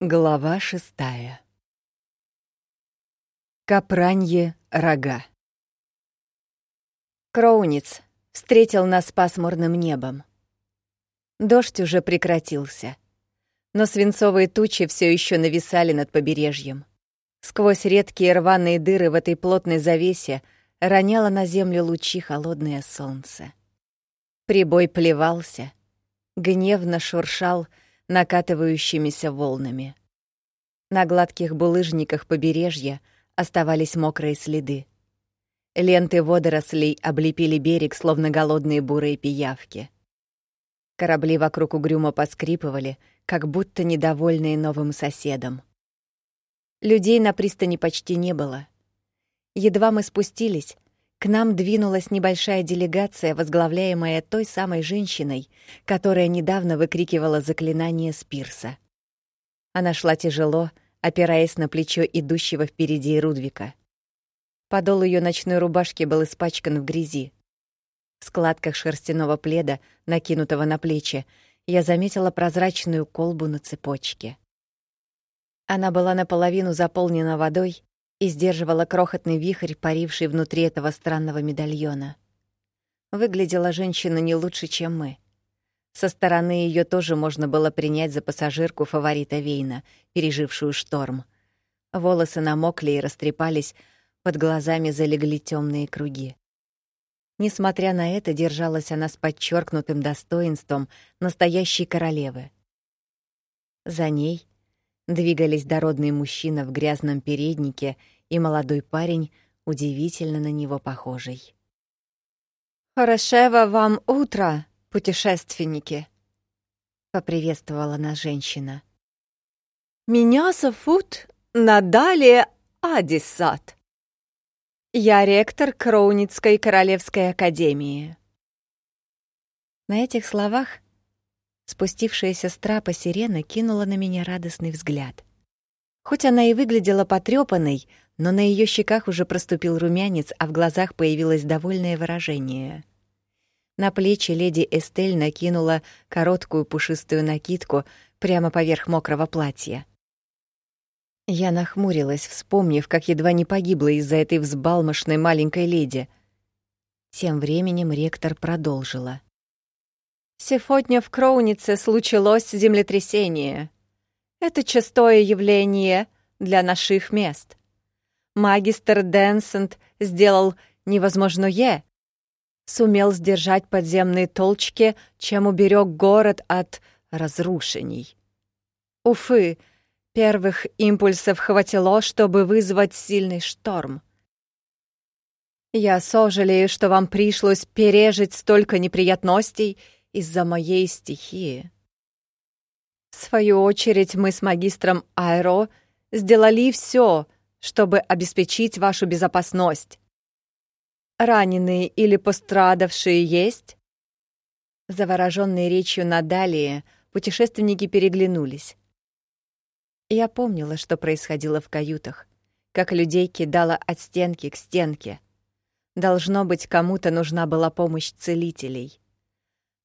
Глава шестая. Капранье рога. Кроуниц встретил нас пасмурным небом. Дождь уже прекратился, но свинцовые тучи все еще нависали над побережьем. Сквозь редкие рваные дыры в этой плотной завесе роняло на землю лучи холодное солнце. Прибой плевался, гневно шуршал, накатывающимися волнами. На гладких булыжниках побережья оставались мокрые следы. Ленты водорослей облепили берег, словно голодные бурые пиявки. Корабли вокруг угрюмо поскрипывали, как будто недовольные новым соседом. Людей на пристани почти не было. Едва мы спустились, к нам двинулась небольшая делегация, возглавляемая той самой женщиной, которая недавно выкрикивала заклинание Спирса. Она шла тяжело, опираясь на плечо идущего впереди Рудвика. Подол ее ночной рубашки был испачкан в грязи. В складках шерстяного пледа, накинутого на плечи, я заметила прозрачную колбу на цепочке. Она была наполовину заполнена водой, и сдерживала крохотный вихрь, паривший внутри этого странного медальона. Выглядела женщина не лучше, чем мы. Со стороны ее тоже можно было принять за пассажирку фаворита Вейна, пережившую шторм. Волосы намокли и растрепались, под глазами залегли темные круги. Несмотря на это, держалась она с подчеркнутым достоинством настоящей королевы. За ней Двигались дородный мужчина в грязном переднике и молодой парень, удивительно на него похожий. «Хорошего вам утро, путешественники!» — поприветствовала нас женщина. «Меня зовут Надалия Адисат. Я ректор Кроуницкой Королевской Академии». На этих словах Спустившаяся с трапа сирена кинула на меня радостный взгляд. Хоть она и выглядела потрёпанной, но на её щеках уже проступил румянец, а в глазах появилось довольное выражение. На плечи леди Эстель накинула короткую пушистую накидку прямо поверх мокрого платья. Я нахмурилась, вспомнив, как едва не погибла из-за этой взбалмошной маленькой леди. Тем временем ректор продолжила — Сегодня в Кроунице случилось землетрясение. Это частое явление для наших мест. Магистр Денсент сделал невозможное. Сумел сдержать подземные толчки, чем уберег город от разрушений. Уфы, первых импульсов хватило, чтобы вызвать сильный шторм. Я сожалею, что вам пришлось пережить столько неприятностей — из-за моей стихии. В свою очередь мы с магистром Айро сделали все, чтобы обеспечить вашу безопасность. Раненые или пострадавшие есть? Завороженные речью Надалии, путешественники переглянулись. Я помнила, что происходило в каютах, как людей кидало от стенки к стенке. Должно быть, кому-то нужна была помощь целителей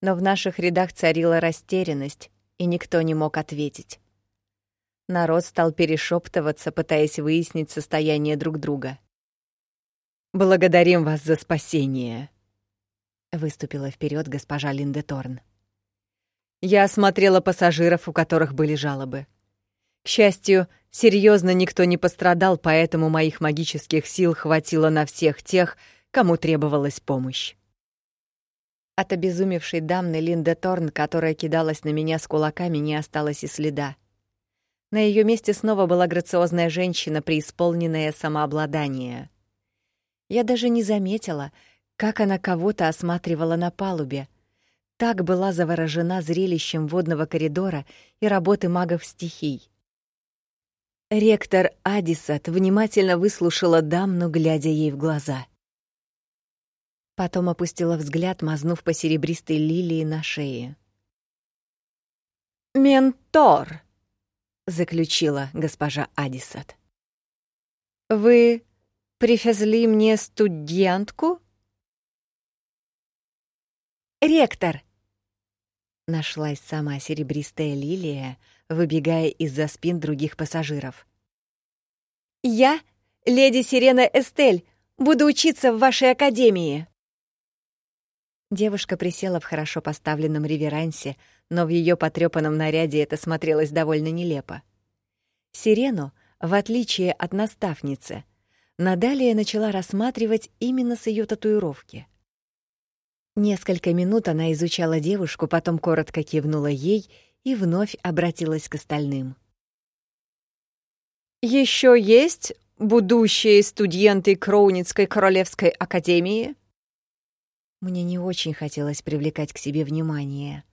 но в наших рядах царила растерянность, и никто не мог ответить. Народ стал перешептываться, пытаясь выяснить состояние друг друга. «Благодарим вас за спасение», — выступила вперед госпожа Линдеторн. Я осмотрела пассажиров, у которых были жалобы. К счастью, серьезно никто не пострадал, поэтому моих магических сил хватило на всех тех, кому требовалась помощь. От обезумевшей дамны Линда Торн, которая кидалась на меня с кулаками, не осталось и следа. На ее месте снова была грациозная женщина, преисполненная самообладания. Я даже не заметила, как она кого-то осматривала на палубе. Так была заворожена зрелищем водного коридора и работы магов стихий. Ректор Адисат внимательно выслушала дамну, глядя ей в глаза — Потом опустила взгляд, мазнув по серебристой лилии на шее. «Ментор», — заключила госпожа Адисат. «Вы привезли мне студентку?» «Ректор!» Нашлась сама серебристая лилия, выбегая из-за спин других пассажиров. «Я, леди Сирена Эстель, буду учиться в вашей академии!» Девушка присела в хорошо поставленном реверансе, но в ее потрепанном наряде это смотрелось довольно нелепо. Сирену, в отличие от наставницы, Надалия начала рассматривать именно с ее татуировки. Несколько минут она изучала девушку, потом коротко кивнула ей и вновь обратилась к остальным. Еще есть будущие студенты Кроуницкой королевской академии? Мне не очень хотелось привлекать к себе внимание,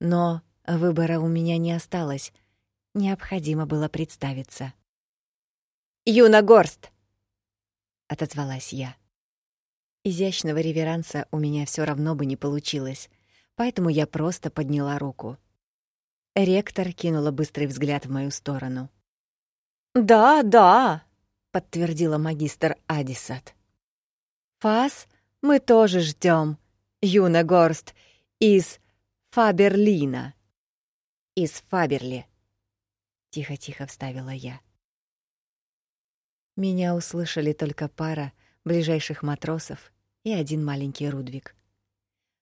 но выбора у меня не осталось. Необходимо было представиться. Юна Горст, — отозвалась я. Изящного реверанса у меня все равно бы не получилось, поэтому я просто подняла руку. Ректор кинула быстрый взгляд в мою сторону. «Да, да», — подтвердила магистр Адисат. «Фас мы тоже ждем, Юна Горст, из Фаберлина». «Из Фаберли», — тихо-тихо вставила я. Меня услышали только пара ближайших матросов и один маленький Рудвик.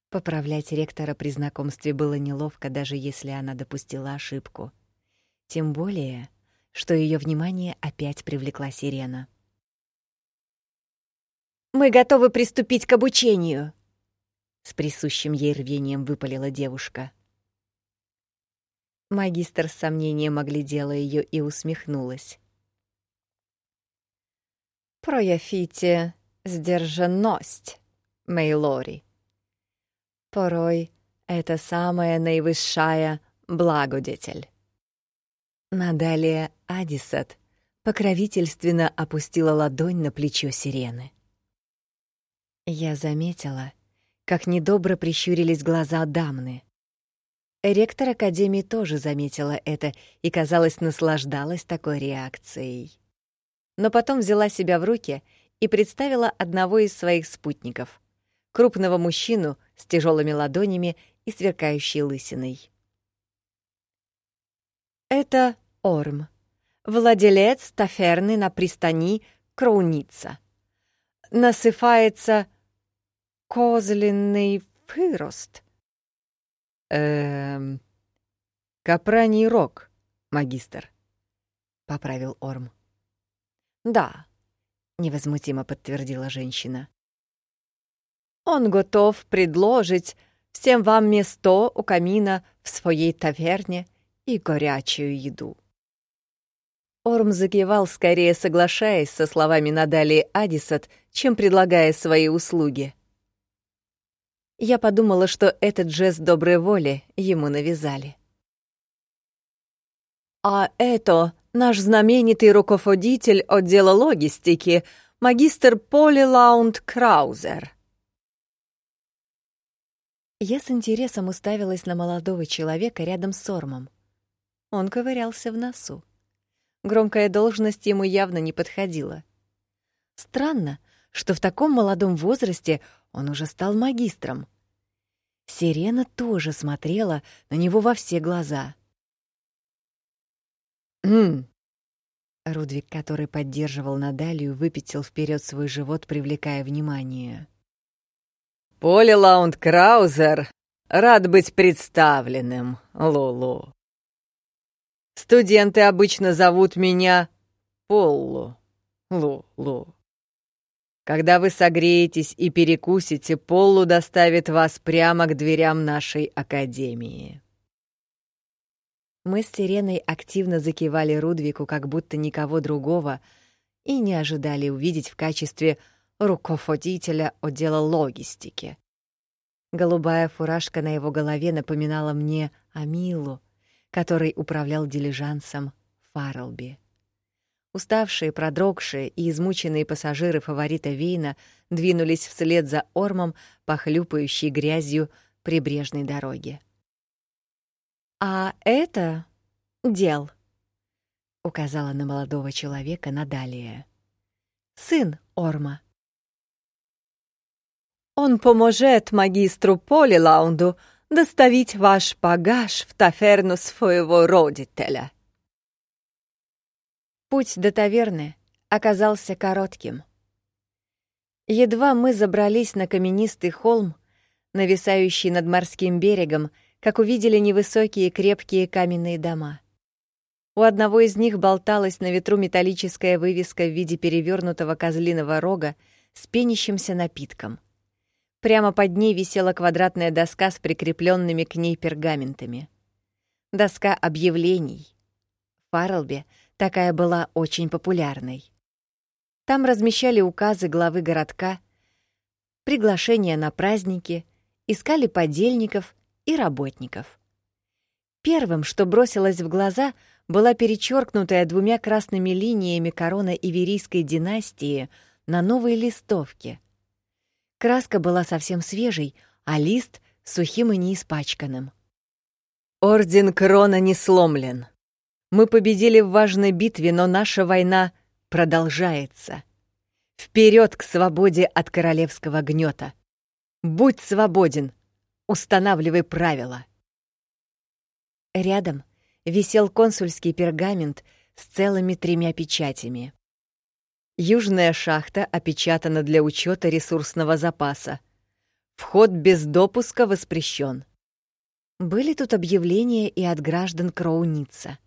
Поправлять ректора при знакомстве было неловко, даже если она допустила ошибку. Тем более, что ее внимание опять привлекла сирена. «Мы готовы приступить к обучению!» С присущим ей рвением выпалила девушка. Магистр с сомнением оглядела ее и усмехнулась. Проявите сдержанность, Мейлори. Порой это самая наивысшая благодетель. Надалее Адисат покровительственно опустила ладонь на плечо сирены. Я заметила, как недобро прищурились глаза дамны. Ректор академии тоже заметила это и, казалось, наслаждалась такой реакцией но потом взяла себя в руки и представила одного из своих спутников — крупного мужчину с тяжелыми ладонями и сверкающей лысиной. «Это Орм, владелец таферны на пристани Кроуница. Насыфается козлиный фырост». «Эм... Капраний рог, магистр», — поправил Орм. «Да», — невозмутимо подтвердила женщина. «Он готов предложить всем вам место у камина в своей таверне и горячую еду». Орм закивал, скорее соглашаясь со словами Надали Адисат, чем предлагая свои услуги. Я подумала, что этот жест доброй воли ему навязали. «А это наш знаменитый руководитель отдела логистики, магистр Поли Лаунд Краузер. Я с интересом уставилась на молодого человека рядом с Ормом. Он ковырялся в носу. Громкая должность ему явно не подходила. Странно, что в таком молодом возрасте он уже стал магистром. Сирена тоже смотрела на него во все глаза — «М-м». Рудвик, который поддерживал Надалию, выпятил вперед свой живот, привлекая внимание. «Поли Лаунд Краузер, рад быть представленным, Лулу. Студенты обычно зовут меня Поллу, Лу-Лу. Когда вы согреетесь и перекусите, Поллу доставит вас прямо к дверям нашей академии». Мы с Сиреной активно закивали Рудвику, как будто никого другого, и не ожидали увидеть в качестве руководителя отдела логистики. Голубая фуражка на его голове напоминала мне Амилу, который управлял дилижансом Фарлби. Уставшие, продрогшие и измученные пассажиры фаворита Вейна двинулись вслед за Ормом по хлюпающей грязью прибрежной дороги. «А это дел», — указала на молодого человека Надалия. «Сын Орма». Он поможет магистру Полилаунду доставить ваш багаж в таверну своего родителя». Путь до таверны оказался коротким. Едва мы забрались на каменистый холм, нависающий над морским берегом, как увидели невысокие крепкие каменные дома. У одного из них болталась на ветру металлическая вывеска в виде перевернутого козлиного рога с пенящимся напитком. Прямо под ней висела квадратная доска с прикрепленными к ней пергаментами. Доска объявлений. В такая была очень популярной. Там размещали указы главы городка, приглашения на праздники, искали подельников и работников. Первым, что бросилось в глаза, была перечеркнутая двумя красными линиями корона Иверийской династии на новой листовке. Краска была совсем свежей, а лист — сухим и неиспачканным. «Орден Крона не сломлен», мы победили в важной битве, но наша война продолжается. Вперед к свободе от королевского гнета. Будь свободен, устанавливай правила. Рядом висел консульский пергамент с целыми тремя печатями. Южная шахта опечатана для учета ресурсного запаса. Вход без допуска воспрещен. Были тут объявления и от граждан Кроуница.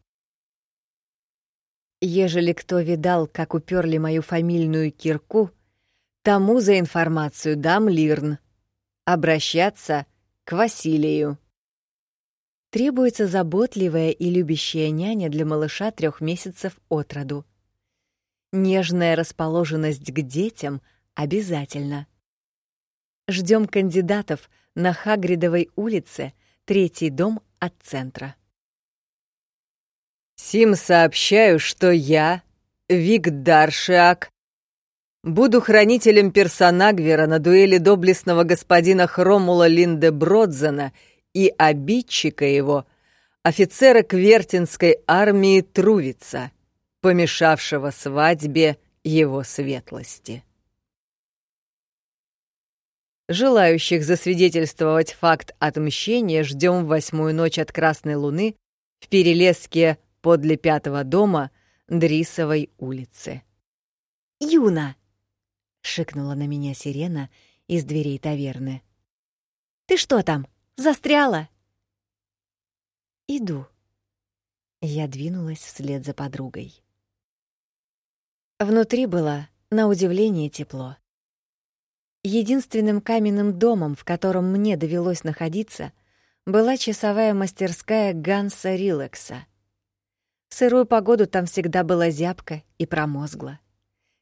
Ежели кто видал, как уперли мою фамильную кирку, тому за информацию дам Лирн. Обращаться к Василию. Требуется заботливая и любящая няня для малыша трех месяцев от роду. Нежная расположенность к детям обязательно. Ждем кандидатов на Хагридовой улице, третий дом от центра. Сим сообщаю, что я, Вигдар Шиак, буду хранителем персонагвера на дуэли доблестного господина Хромула Линде Бродзена и обидчика его, офицера Квертинской армии Трувица, помешавшего свадьбе его светлости. Желающих засвидетельствовать факт отмщения ждем в восьмую ночь от Красной Луны в Перелеске подле пятого дома Дрисовой улицы. «Юна!» — шикнула на меня сирена из дверей таверны. «Ты что там, застряла?» «Иду». Я двинулась вслед за подругой. Внутри было, на удивление, тепло. Единственным каменным домом, в котором мне довелось находиться, была часовая мастерская Ганса Рилекса. Сырую погоду там всегда было зябко и промозгло.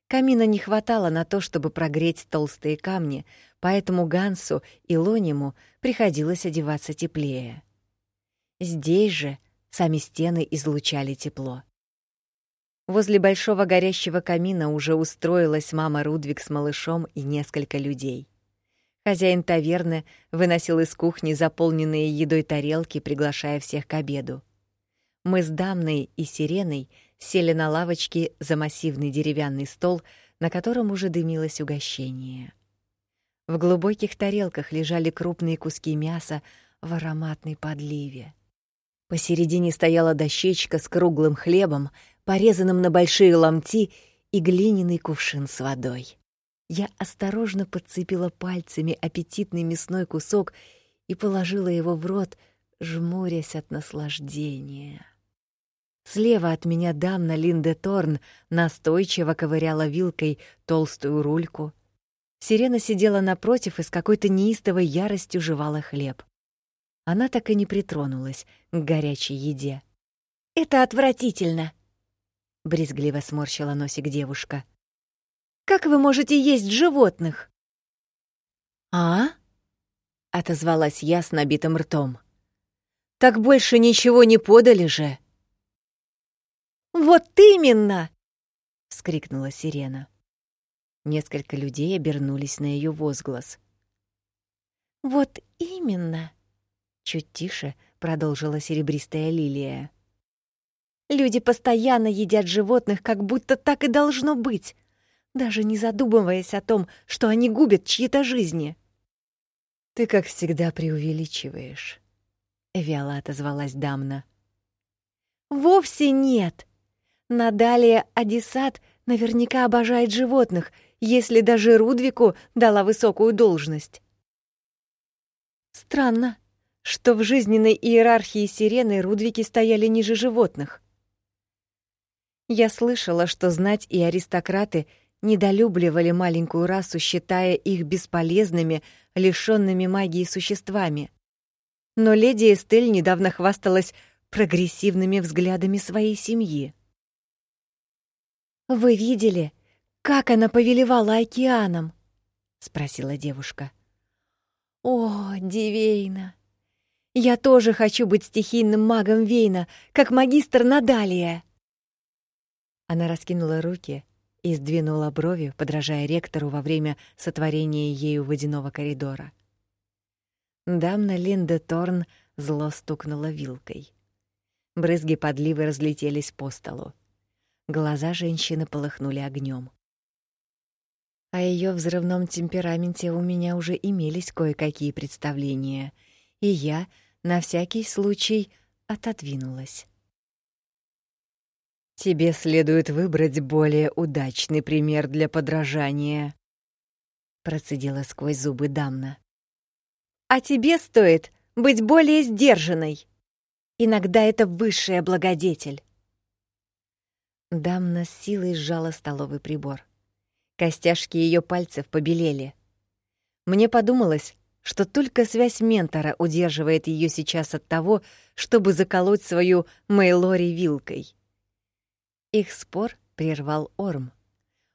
Камина не хватало на то, чтобы прогреть толстые камни, поэтому Гансу и Лониму приходилось одеваться теплее. Здесь же сами стены излучали тепло. Возле большого горящего камина уже устроилась мама Рудвиг с малышом и несколько людей. Хозяин таверны выносил из кухни заполненные едой тарелки, приглашая всех к обеду. Мы с Дамной и Сиреной сели на лавочке за массивный деревянный стол, на котором уже дымилось угощение. В глубоких тарелках лежали крупные куски мяса в ароматной подливе. Посередине стояла дощечка с круглым хлебом, порезанным на большие ломти, и глиняный кувшин с водой. Я осторожно подцепила пальцами аппетитный мясной кусок и положила его в рот, жмурясь от наслаждения. Слева от меня дамна Линде Торн настойчиво ковыряла вилкой толстую рульку. Сирена сидела напротив и с какой-то неистовой яростью жевала хлеб. Она так и не притронулась к горячей еде. «Это отвратительно!» — брезгливо сморщила носик девушка. «Как вы можете есть животных?» «А?» — отозвалась я с набитым ртом. «Так больше ничего не подали же!» «Вот именно!» — вскрикнула сирена. Несколько людей обернулись на ее возглас. «Вот именно!» — чуть тише продолжила серебристая лилия. «Люди постоянно едят животных, как будто так и должно быть, даже не задумываясь о том, что они губят чьи-то жизни». Ты, как всегда, преувеличиваешь. Вяло отозвалась Дамна. Вовсе нет. Надалия Адисат наверняка обожает животных, если даже Рудвику дала высокую должность. Странно, что в жизненной иерархии сирены Рудвики стояли ниже животных. Я слышала, что знать и аристократы недолюбливали маленькую расу, считая их бесполезными, лишёнными магии существами. Но леди Эстель недавно хвасталась прогрессивными взглядами своей семьи. «Вы видели, как она повелевала океаном?» — спросила девушка. «О, Дивейна! Я тоже хочу быть стихийным магом Вейна, как магистр Надалия!» Она раскинула руки и сдвинула брови, подражая ректору во время сотворения ею водяного коридора. Дамна Линда Торн зло стукнула вилкой. Брызги подливы разлетелись по столу. Глаза женщины полыхнули огнем. О ее взрывном темпераменте у меня уже имелись кое-какие представления, и я, на всякий случай, отодвинулась. Тебе следует выбрать более удачный пример для подражания, процедила сквозь зубы Дамна. А тебе стоит быть более сдержанной. Иногда это высшая благодетель. Дамна с силой сжала столовый прибор. Костяшки ее пальцев побелели. Мне подумалось, что только связь ментора удерживает ее сейчас от того, чтобы заколоть свою Мейлори вилкой. Их спор прервал Орм.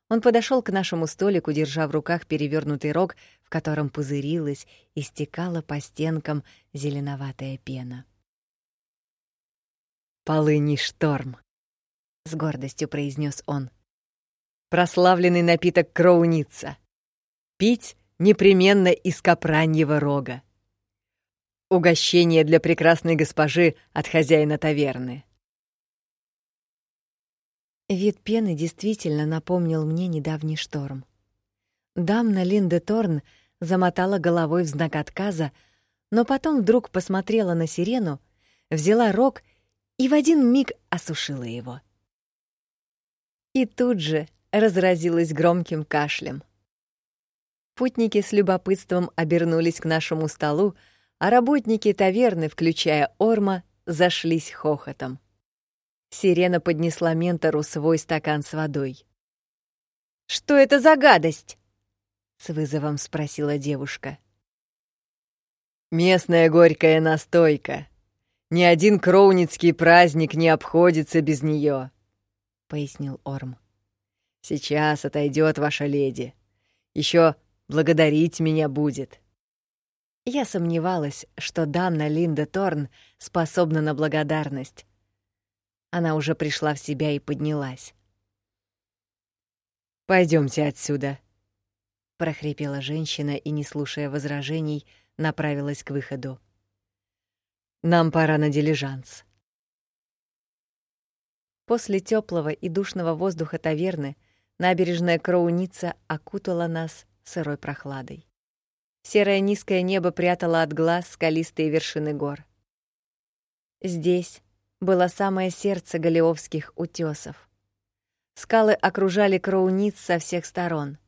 Он подошел к нашему столику, держа в руках перевернутый рог, в котором пузырилась и стекала по стенкам зеленоватая пена. «Полыний шторм», — с гордостью произнес он. «Прославленный напиток кроуница. Пить непременно из капраньего рога. Угощение для прекрасной госпожи от хозяина таверны». Вид пены действительно напомнил мне недавний шторм. Дамна Линде Торн замотала головой в знак отказа, но потом вдруг посмотрела на сирену, взяла рог и в один миг осушила его. И тут же разразилась громким кашлем. Путники с любопытством обернулись к нашему столу, а работники таверны, включая Орма, зашлись хохотом. Сирена поднесла ментору свой стакан с водой. «Что это за гадость?» — с вызовом спросила девушка. «Местная горькая настойка. Ни один кроуницкий праздник не обходится без нее, пояснил Орм. «Сейчас отойдет ваша леди. Еще благодарить меня будет». Я сомневалась, что Дамна Линда Торн способна на благодарность, она уже пришла в себя и поднялась. Пойдемте отсюда, прохрипела женщина и, не слушая возражений, направилась к выходу. Нам пора на дилижанс. После теплого и душного воздуха таверны набережная Кроуница окутала нас сырой прохладой. Серое низкое небо прятало от глаз скалистые вершины гор. Здесь, было самое сердце галеовских утесов. Скалы окружали Кроуниц со всех сторон.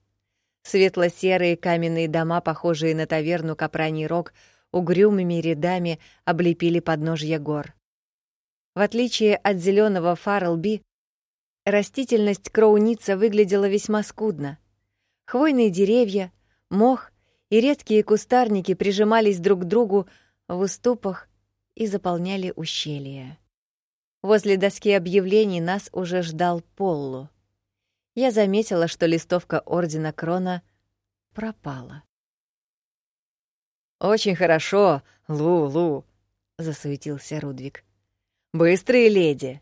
Светло-серые каменные дома, похожие на таверну Капраний Рог, угрюмыми рядами облепили подножья гор. В отличие от зеленого Фарлби, растительность Кроуница выглядела весьма скудно. Хвойные деревья, мох и редкие кустарники прижимались друг к другу в уступах и заполняли ущелья. Возле доски объявлений нас уже ждал Поллу. Я заметила, что листовка Ордена Крона пропала. «Очень хорошо, Лу-Лу», — засуетился Рудвик. «Быстрые леди!»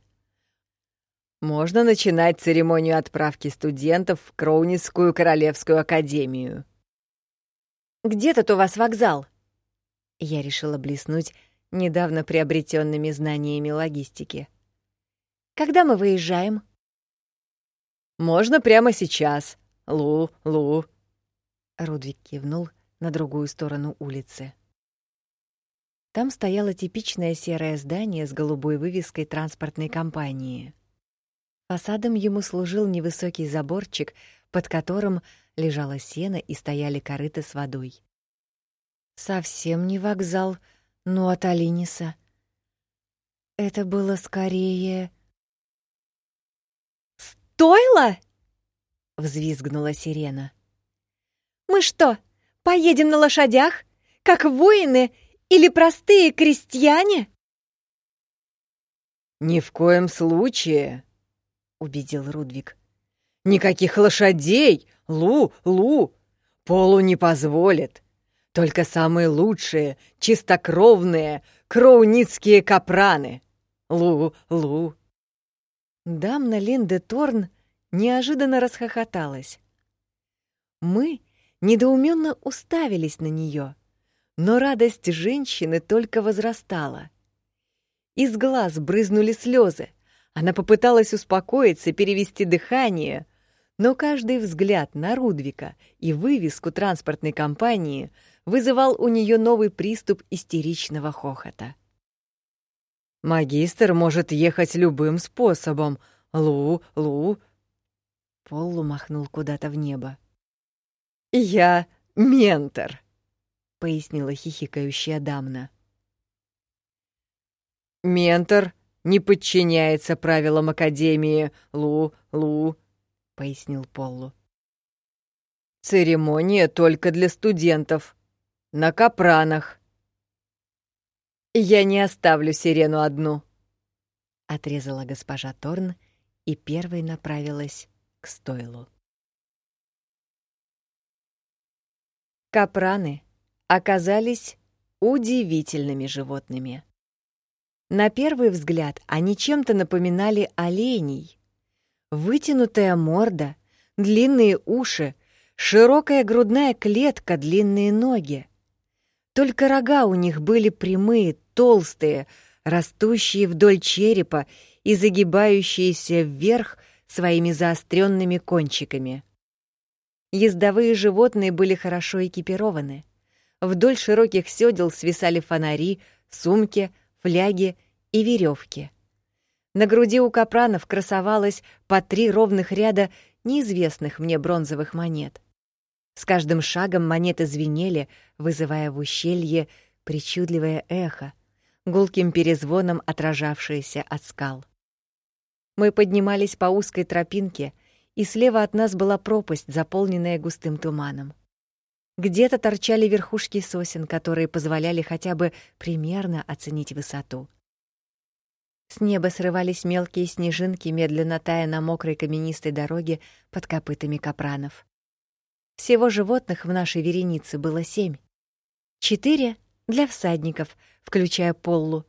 «Можно начинать церемонию отправки студентов в Кроуницкую Королевскую Академию». «Где тут у вас вокзал?» Я решила блеснуть недавно приобретенными знаниями логистики. Когда мы выезжаем? Можно прямо сейчас. Лу, Лу. Рудвик кивнул, на другую сторону улицы. Там стояло типичное серое здание с голубой вывеской транспортной компании. Фасадом ему служил невысокий заборчик, под которым лежало сено и стояли корыты с водой. Совсем не вокзал, но от Алиниса. Это было скорее... «Стойло?» — взвизгнула сирена. «Мы что, поедем на лошадях, как воины или простые крестьяне?» «Ни в коем случае», — убедил Рудвик. «Никаких лошадей! Лу, Лу! Полу не позволит. Только самые лучшие, чистокровные, кроуницкие капраны. Лу, Лу!» Дамна Линде Торн неожиданно расхохоталась. Мы недоуменно уставились на нее но радость женщины только возрастала. Из глаз брызнули слезы. Она попыталась успокоиться, перевести дыхание, но каждый взгляд на Рудвика и вывеску транспортной компании вызывал у нее новый приступ истеричного хохота. «Магистр может ехать любым способом. Лу, Лу...» Полу махнул куда-то в небо. «Я ментор», пояснила хихикающая дамна. Ментор не подчиняется правилам академии, Лу, Лу, пояснил Поллу. Церемония только для студентов. На капранах. Я не оставлю сирену одну, отрезала госпожа Торн и первой направилась к стойлу. Капраны оказались удивительными животными. На первый взгляд они чем-то напоминали оленей. Вытянутая морда, длинные уши, широкая грудная клетка, длинные ноги. Только рога у них были прямые, толстые, растущие вдоль черепа и загибающиеся вверх своими заостренными кончиками. Ездовые животные были хорошо экипированы. Вдоль широких сёдел свисали фонари, сумки, фляги и веревки. На груди у капранов красовалось по три ровных ряда неизвестных мне бронзовых монет. С каждым шагом монеты звенели, вызывая в ущелье причудливое эхо, гулким перезвоном отражавшееся от скал. Мы поднимались по узкой тропинке, и слева от нас была пропасть, заполненная густым туманом. Где-то торчали верхушки сосен, которые позволяли хотя бы примерно оценить высоту. С неба срывались мелкие снежинки, медленно тая на мокрой каменистой дороге под копытами капранов. Всего животных в нашей веренице было семь. Четыре для всадников, включая Поллу,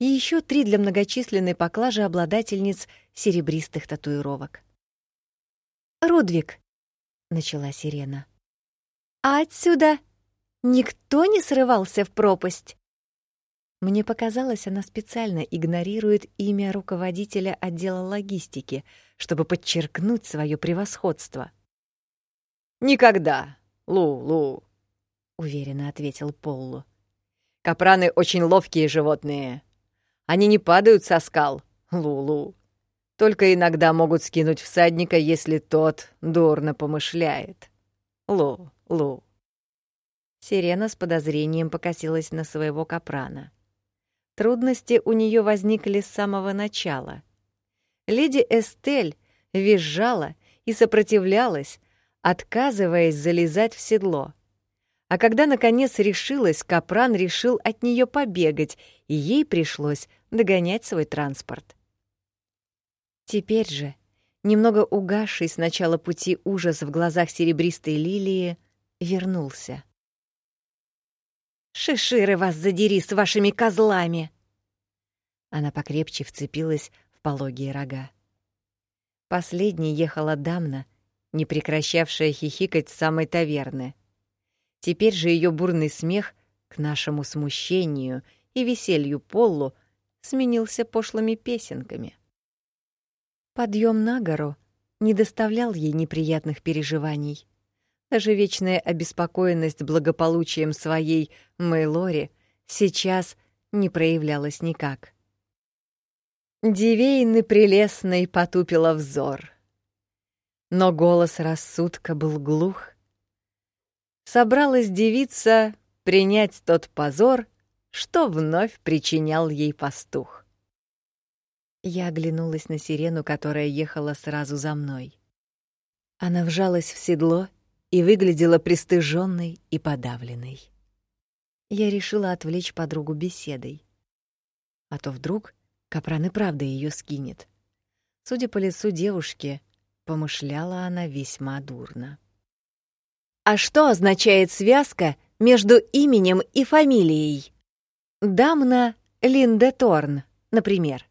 и еще три для многочисленной поклажи обладательниц серебристых татуировок. «Рудвик», — начала Сирена, — а отсюда никто не срывался в пропасть? Мне показалось, она специально игнорирует имя руководителя отдела логистики, чтобы подчеркнуть свое превосходство. «Никогда, Лу-Лу», — уверенно ответил Поллу. «Капраны очень ловкие животные. Они не падают со скал, Лу-Лу. Только иногда могут скинуть всадника, если тот дурно помышляет. Лу». Лу. Сирена с подозрением покосилась на своего капрана. Трудности у нее возникли с самого начала. Леди Эстель визжала и сопротивлялась, отказываясь залезать в седло. А когда наконец решилась, капран решил от нее побегать, и ей пришлось догонять свой транспорт. Теперь же, немного угасший с начала пути ужас в глазах серебристой лилии, вернулся. «Шиширы вас задери с вашими козлами!» Она покрепче вцепилась в пологие рога. Последней ехала дамна, не прекращавшая хихикать с самой таверны. Теперь же ее бурный смех к нашему смущению и веселью Поллу сменился пошлыми песенками. Подъем на гору не доставлял ей неприятных переживаний Даже вечная обеспокоенность благополучием своей Мэйлори сейчас не проявлялась никак. Дивейны прелестной потупила взор. Но голос рассудка был глух. Собралась девица принять тот позор, что вновь причинял ей пастух. Я оглянулась на сирену, которая ехала сразу за мной. Она вжалась в седло и выглядела пристыженной и подавленной. Я решила отвлечь подругу беседой. А то вдруг Капран и правда ее скинет. Судя по лицу девушки, помышляла она весьма дурно. А что означает связка между именем и фамилией? Дамна Линде Торн, например.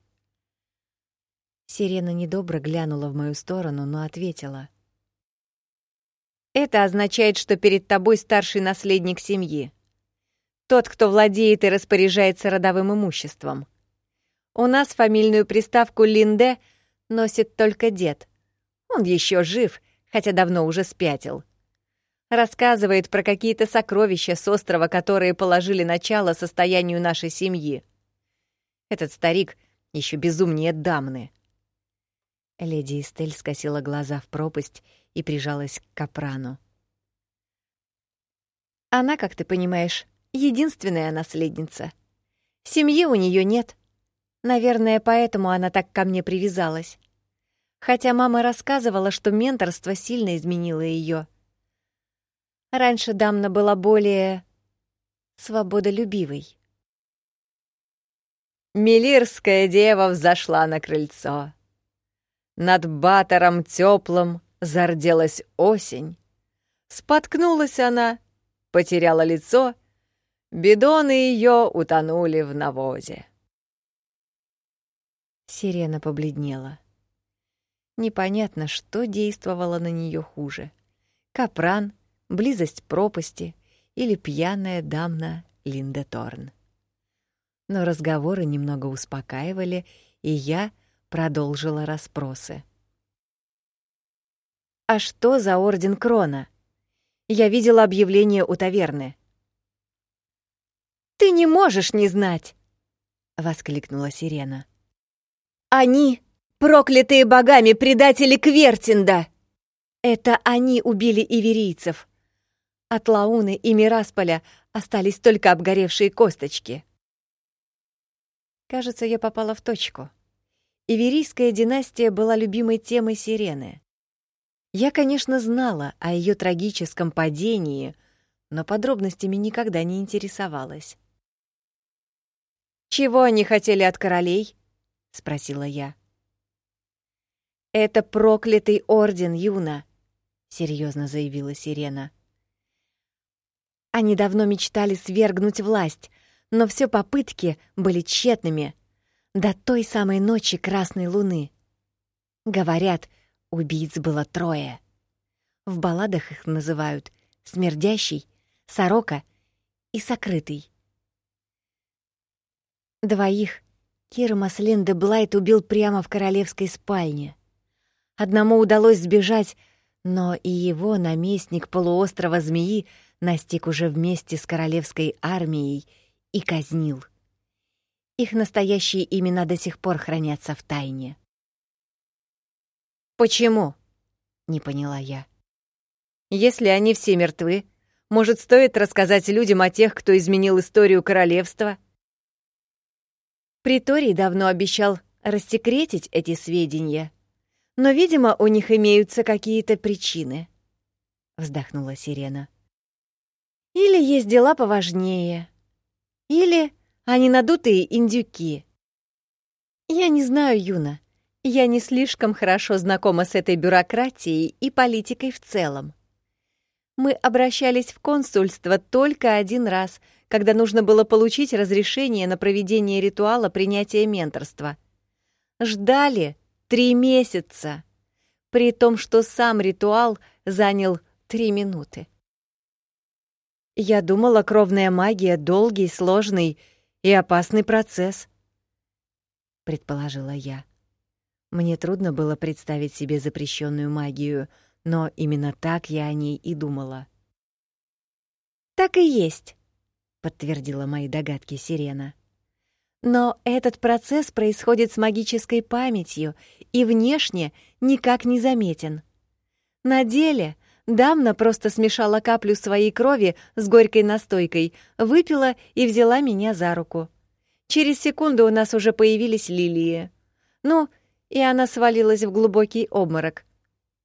Сирена недобро глянула в мою сторону, но ответила: Это означает, что перед тобой старший наследник семьи. Тот, кто владеет и распоряжается родовым имуществом. У нас фамильную приставку Линде носит только дед. Он еще жив, хотя давно уже спятил. Рассказывает про какие-то сокровища с острова, которые положили начало состоянию нашей семьи. Этот старик еще безумнее дамны. Леди Эстель скосила глаза в пропасть и прижалась к капрану. Она, как ты понимаешь, единственная наследница. Семьи у нее нет. Наверное, поэтому она так ко мне привязалась. Хотя мама рассказывала, что менторство сильно изменило ее. Раньше Дамна была более свободолюбивой. Милирская дева взошла на крыльцо. Над батором теплым зарделась осень. Споткнулась она, потеряла лицо, бедоны ее утонули в навозе. Сирена побледнела. Непонятно, что действовало на нее хуже. Капран, близость пропасти или пьяная дамна Линда Торн. Но разговоры немного успокаивали, и я продолжила расспросы. «А что за Орден Крона? Я видела объявление у таверны». «Ты не можешь не знать!» — воскликнула Сирена. Они — проклятые богами предатели Квертинда! Это они убили иверийцев. От Лауны и Мирасполя остались только обгоревшие косточки. Кажется, я попала в точку. Иверийская династия была любимой темой Сирены. Я, конечно, знала о ее трагическом падении, но подробностями никогда не интересовалась. Чего они хотели от королей? — спросила я. «Это проклятый орден, Юна», — серьезно заявила Сирена. Они давно мечтали свергнуть власть, но все попытки были тщетными до той самой ночи Красной Луны. Говорят, убийц было трое. В балладах их называют «смердящий», «сорока» и «сокрытый». Двоих Кира Маслин де Блайт убил прямо в королевской спальне. Одному удалось сбежать, но и его наместник полуострова Змеи настиг уже вместе с королевской армией и казнил. Их настоящие имена до сих пор хранятся в тайне. «Почему?» — не поняла я. «Если они все мертвы, может, стоит рассказать людям о тех, кто изменил историю королевства?» Приторий давно обещал рассекретить эти сведения, но, видимо, у них имеются какие-то причины. Вздохнула Сирена. Или есть дела поважнее, или они надутые индюки. Я не знаю, Юна. Я не слишком хорошо знакома с этой бюрократией и политикой в целом. Мы обращались в консульство только один раз — когда нужно было получить разрешение на проведение ритуала принятия менторства. Ждали три месяца, при том, что сам ритуал занял три минуты. Я думала, кровная магия — долгий, сложный и опасный процесс, — предположила я. Мне трудно было представить себе запрещенную магию, но именно так я о ней и думала. Так и есть, подтвердила мои догадки Сирена. Но этот процесс происходит с магической памятью и внешне никак не заметен. На деле Дамна просто смешала каплю своей крови с горькой настойкой, выпила и взяла меня за руку. Через секунду у нас уже появились лилии. Ну, и она свалилась в глубокий обморок.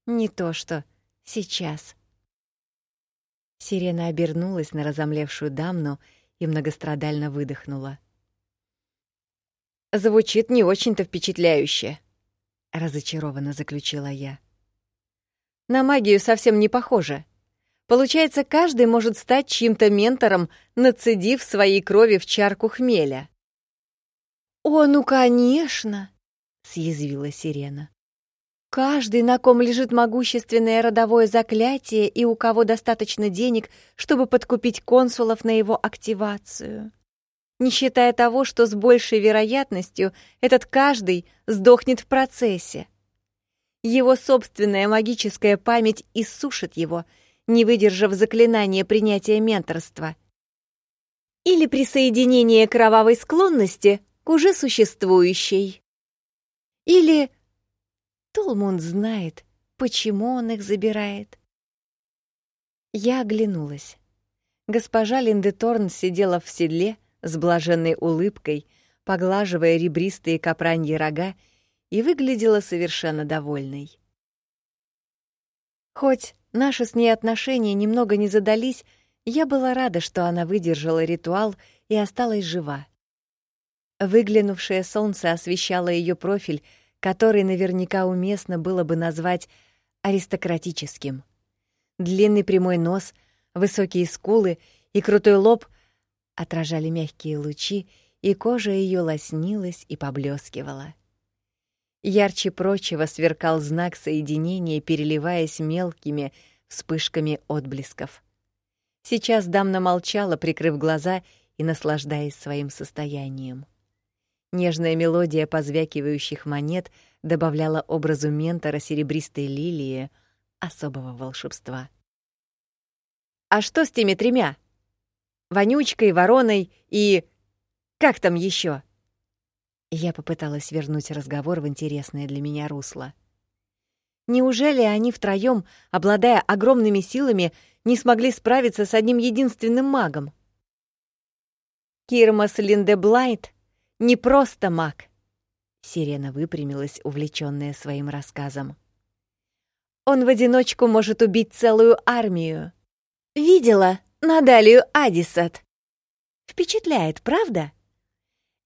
Не то что сейчас. Сирена обернулась на разомлевшую дамну и многострадально выдохнула. Звучит не очень-то впечатляюще, разочарованно заключила я. На магию совсем не похоже. Получается, каждый может стать чьим-то ментором, нацедив своей крови в чарку хмеля. «О, ну, конечно!» — съязвила Сирена. Каждый, на ком лежит могущественное родовое заклятие и у кого достаточно денег, чтобы подкупить консулов на его активацию. Не считая того, что с большей вероятностью этот каждый сдохнет в процессе. Его собственная магическая память иссушит его, не выдержав заклинания принятия менторства. Или присоединение кровавой склонности к уже существующей. Или Толмунд знает, почему он их забирает. Я оглянулась. Госпожа Линдеторн сидела в седле с блаженной улыбкой, поглаживая ребристые капраньи рога, и выглядела совершенно довольной. Хоть наши с ней отношения немного не задались, я была рада, что она выдержала ритуал и осталась жива. Выглянувшее солнце освещало ее профиль который наверняка уместно было бы назвать аристократическим. Длинный прямой нос, высокие скулы и крутой лоб отражали мягкие лучи, и кожа ее лоснилась и поблескивала. Ярче прочего сверкал знак соединения, переливаясь мелкими вспышками отблесков. Сейчас дамна молчала, прикрыв глаза и наслаждаясь своим состоянием. Нежная мелодия позвякивающих монет добавляла образу ментора серебристой лилии особого волшебства. А что с теми тремя? Вонючкой, вороной и как там еще? Я попыталась вернуть разговор в интересное для меня русло. Неужели они втроем, обладая огромными силами, не смогли справиться с одним единственным магом? Кирмас Линдеблайт не просто маг. Сирена выпрямилась, увлечённая своим рассказом. Он в одиночку может убить целую армию. Видела Надалию Адисат. Впечатляет, правда?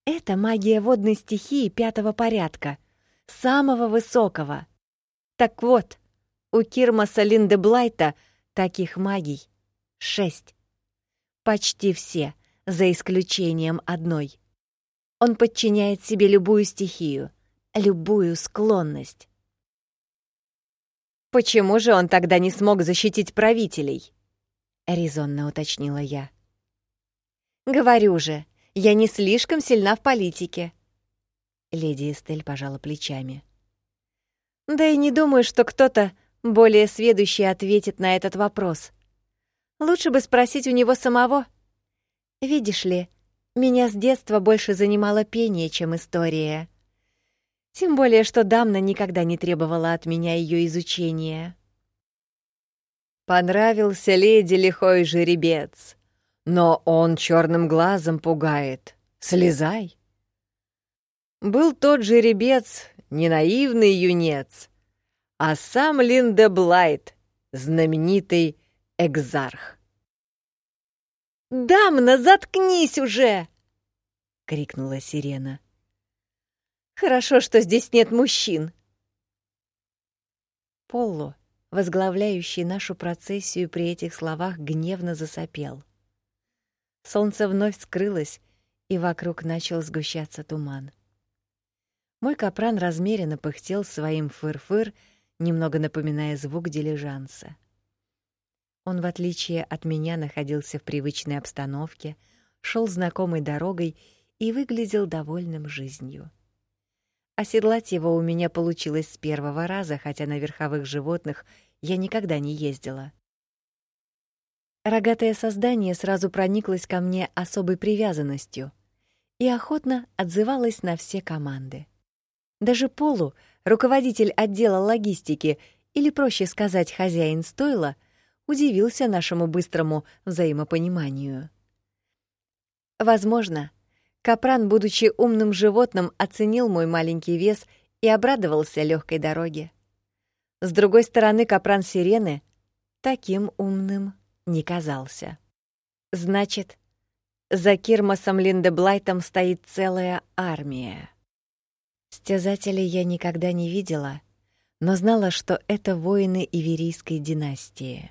Это магия водной стихии пятого порядка, самого высокого. Так вот, у Кирмаса Линдеблайта таких магий шесть. Почти все, за исключением одной — он подчиняет себе любую стихию, любую склонность. Почему же он тогда не смог защитить правителей? резонно уточнила я. Говорю же, я не слишком сильна в политике. Леди Эстель пожала плечами. Да и не думаю, что кто-то более сведущий ответит на этот вопрос. Лучше бы спросить у него самого. Видишь ли, меня с детства больше занимало пение, чем история. Тем более, что Дамна никогда не требовала от меня ее изучения. Понравился леди лихой жеребец, но он черным глазом пугает. Слезай. Был тот жеребец, не наивный юнец, а сам Линда Блайт, знаменитый экзарх. «Дамна, заткнись уже!» — крикнула сирена. «Хорошо, что здесь нет мужчин». Полло, возглавляющий нашу процессию при этих словах, гневно засопел. Солнце вновь скрылось, и вокруг начал сгущаться туман. Мой капран размеренно пыхтел своим фыр-фыр, немного напоминая звук дилижанса. Он, в отличие от меня, находился в привычной обстановке, шел знакомой дорогой и выглядел довольным жизнью. Оседлать его у меня получилось с первого раза, хотя на верховых животных я никогда не ездила. Рогатое создание сразу прониклось ко мне особой привязанностью и охотно отзывалось на все команды. Даже Полу, руководитель отдела логистики, или проще сказать, хозяин стойла, удивился нашему быстрому взаимопониманию. Возможно, Капран, будучи умным животным, оценил мой маленький вес и обрадовался легкой дороге. С другой стороны, Капран Сирены таким умным не казался. Значит, за Кирмасом Линдеблайтом стоит целая армия. Стязателей я никогда не видела, но знала, что это воины Иверийской династии.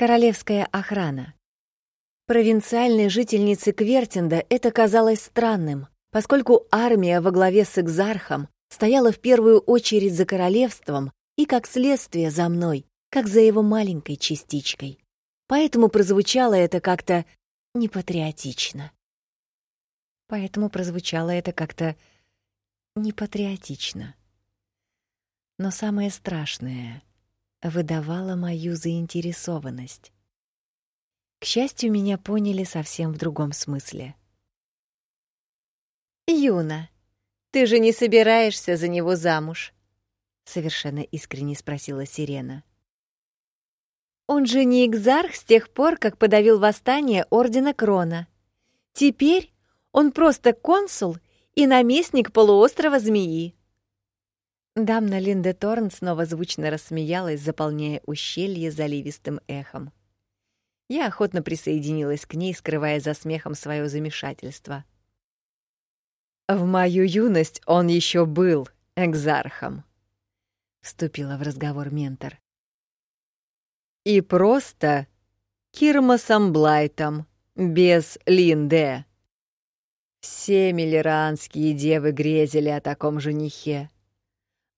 Королевская охрана. Провинциальной жительнице Квертинда это казалось странным, поскольку армия во главе с экзархом стояла в первую очередь за королевством и, как следствие, за мной, как за его маленькой частичкой. Поэтому прозвучало это как-то непатриотично. Поэтому прозвучало это как-то непатриотично. Но самое страшное выдавало мою заинтересованность. К счастью, меня поняли совсем в другом смысле. «Юна, ты же не собираешься за него замуж?» — совершенно искренне спросила Сирена. «Он же не экзарх с тех пор, как подавил восстание Ордена Крона. Теперь он просто консул и наместник полуострова Змеи». Дамна Линде Торн снова звучно рассмеялась, заполняя ущелье заливистым эхом. Я охотно присоединилась к ней, скрывая за смехом свое замешательство. В мою юность он еще был экзархом, вступила в разговор ментор. И просто Кирмасом Блайтом, без Линде. Все миллеранские девы грезили о таком женихе.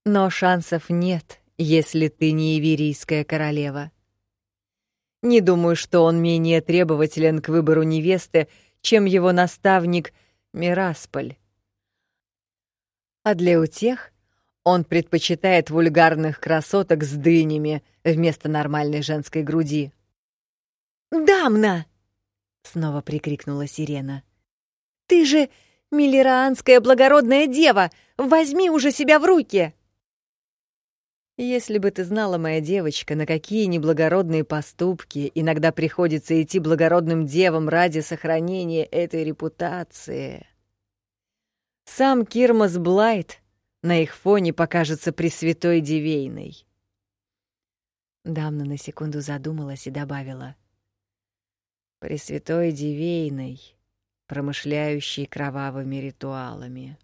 Но шансов нет, если ты не иверийская королева. Не думаю, что он менее требователен к выбору невесты, чем его наставник Мирасполь. А для утех он предпочитает вульгарных красоток с дынями вместо нормальной женской груди. «Дамна!» — снова прикрикнула сирена. «Ты же миллераанская благородная дева! Возьми уже себя в руки!» Если бы ты знала, моя девочка, на какие неблагородные поступки иногда приходится идти благородным девам ради сохранения этой репутации. Сам Кирмас Блайт на их фоне покажется пресвятой девейной. Дамна на секунду задумалась и добавила. Пресвятой девейной, промышляющей кровавыми ритуалами.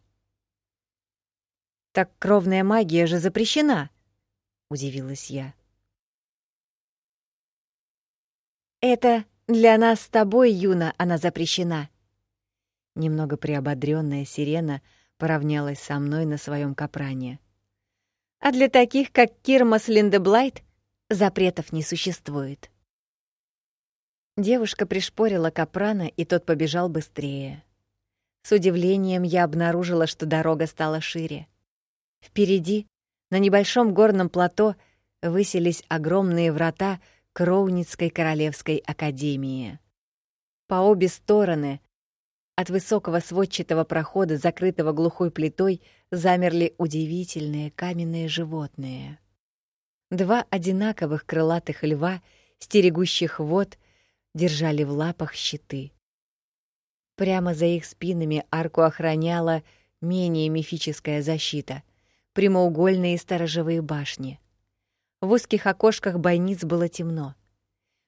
Так кровная магия же запрещена, удивилась я. Это для нас с тобой, Юна, она запрещена. Немного приободрённая Сирена поравнялась со мной на своем капране. А для таких, как Кирмас Линдеблайт, запретов не существует. Девушка пришпорила капрана, и тот побежал быстрее. С удивлением я обнаружила, что дорога стала шире. Впереди на небольшом горном плато высились огромные врата Кроуницкой королевской академии. По обе стороны от высокого сводчатого прохода, закрытого глухой плитой, замерли удивительные каменные животные. Два одинаковых крылатых льва, стерегущих вод, держали в лапах щиты. Прямо за их спинами арку охраняла менее мифическая защита прямоугольные сторожевые башни. В узких окошках бойниц было темно.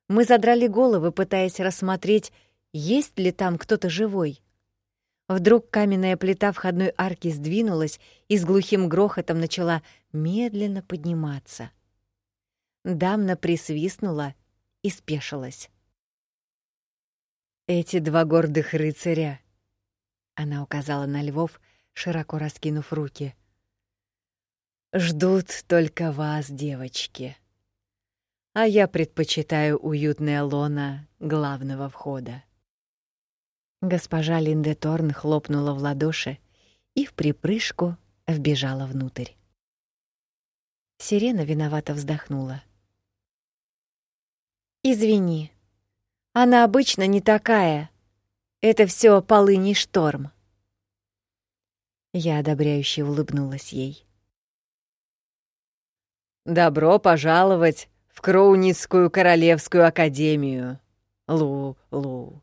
Мы задрали головы, пытаясь рассмотреть, есть ли там кто-то живой. Вдруг каменная плита входной арки сдвинулась и с глухим грохотом начала медленно подниматься. Дамна присвистнула и спешилась. Эти два гордых рыцаря, она указала на львов, широко раскинув руки. Ждут только вас, девочки. А я предпочитаю уютное лоно главного входа. Госпожа Линде Торн хлопнула в ладоши и в припрыжку вбежала внутрь. Сирена виновато вздохнула. Извини. Она обычно не такая. Это все полыний шторм. Я одобряюще улыбнулась ей. Добро пожаловать в Кроуницкую королевскую академию. Лу-лу,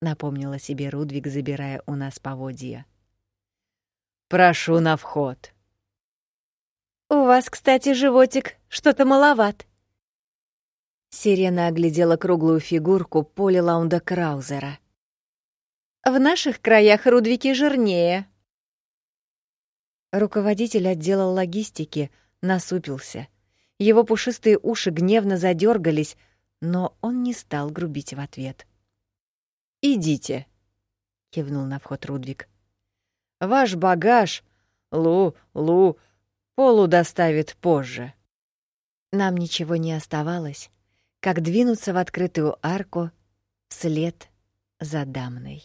напомнила себе Рудвиг, забирая у нас поводья. Прошу на вход. У вас, кстати, животик что-то маловат. Сирена оглядела круглую фигурку Поли Лаунда Краузера. В наших краях Рудвики жирнее. Руководитель отдела логистики насупился. Его пушистые уши гневно задергались, но он не стал грубить в ответ. «Идите», — кивнул на вход Рудвик. «Ваш багаж, Лу, Лу, Полу доставит позже». Нам ничего не оставалось, как двинуться в открытую арку вслед за дамной.